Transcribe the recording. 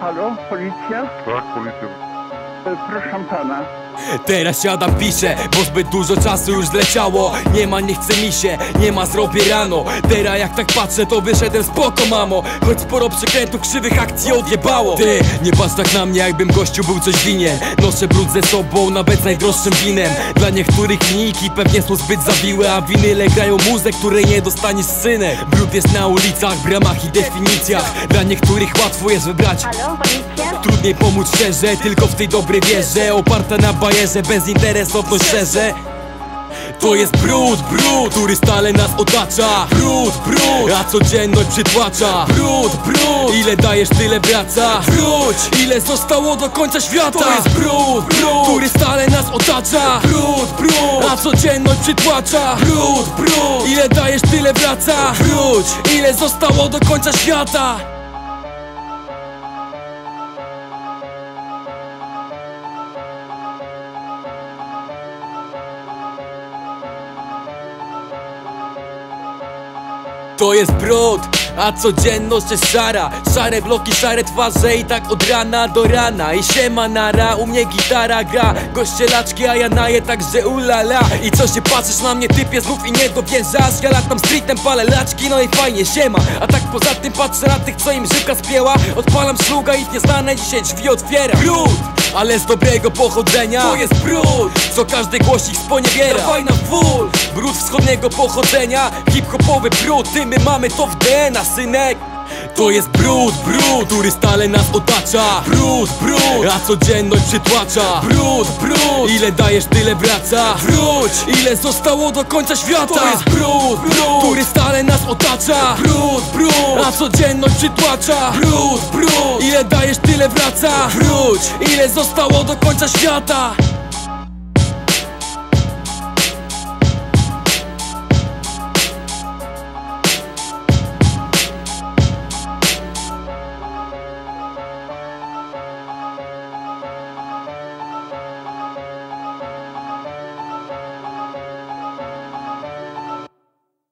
Halo, policja? Tak, policja. Proszę pana. Teraz siadam, piszę, bo zbyt dużo czasu już zleciało. Nie ma, nie chce mi się, nie ma, zrobię rano. Teraz jak tak patrzę, to wyszedłem spoko, mamo. Choć sporo przekrętów, krzywych akcji odjebało. Ty, nie patrz tak na mnie, jakbym gościu był coś winien. Noszę brud ze sobą, nawet z najdroższym winem. Dla niektórych linijki pewnie są zbyt zawiłe A winyle grają muzę, której nie dostaniesz synek. Brud jest na ulicach, bramach i definicjach. Dla niektórych łatwo jest wybrać. Halo, policja? Trudniej pomóc szczerze, tylko w tej dobrej wierze. Oparta na bajerze, bezinteresowność szczerze. To jest brud, brud, który stale nas otacza. Brud, brud, a codzienność przytłacza. Brud, brud, ile dajesz tyle wraca. Wróć, ile zostało do końca świata. To jest brud, brud, który stale nas otacza. Brud, brud, a codzienność przytłacza. Brud, brud, ile dajesz tyle wraca. Wróć, ile zostało do końca świata To jest brud, a codzienność jest szara. Szare bloki, szare twarze i tak od rana do rana. I siema nara, u mnie gitara gra. Gościelaczki, a ja naję także ulala. I co się patrzysz na mnie typie znów i nie dowierzasz Ja latam streetem, palę laczki, no i fajnie siema. A tak poza tym patrzę na tych co im żyłka spięła. Odpalam szluga i nieznane dzisiaj drzwi otwiera. Brud, ale z dobrego pochodzenia. To jest brud, co każdy głosik sponiewiera. Dawaj na full, brud wschodniego pochodzenia Hip-hopowy brud, ty my mamy to w DNA, synek. To jest brud, brud, który stale nas otacza. Brud, brud, a codzienność przytłacza. Brud, brud, ile dajesz tyle wraca. Wróć, ile zostało do końca świata. To jest brud, brud, który stale nas otacza. Brud, brud, a codzienność przytłacza. Brud, brud, ile dajesz tyle wraca. Wróć, ile zostało do końca świata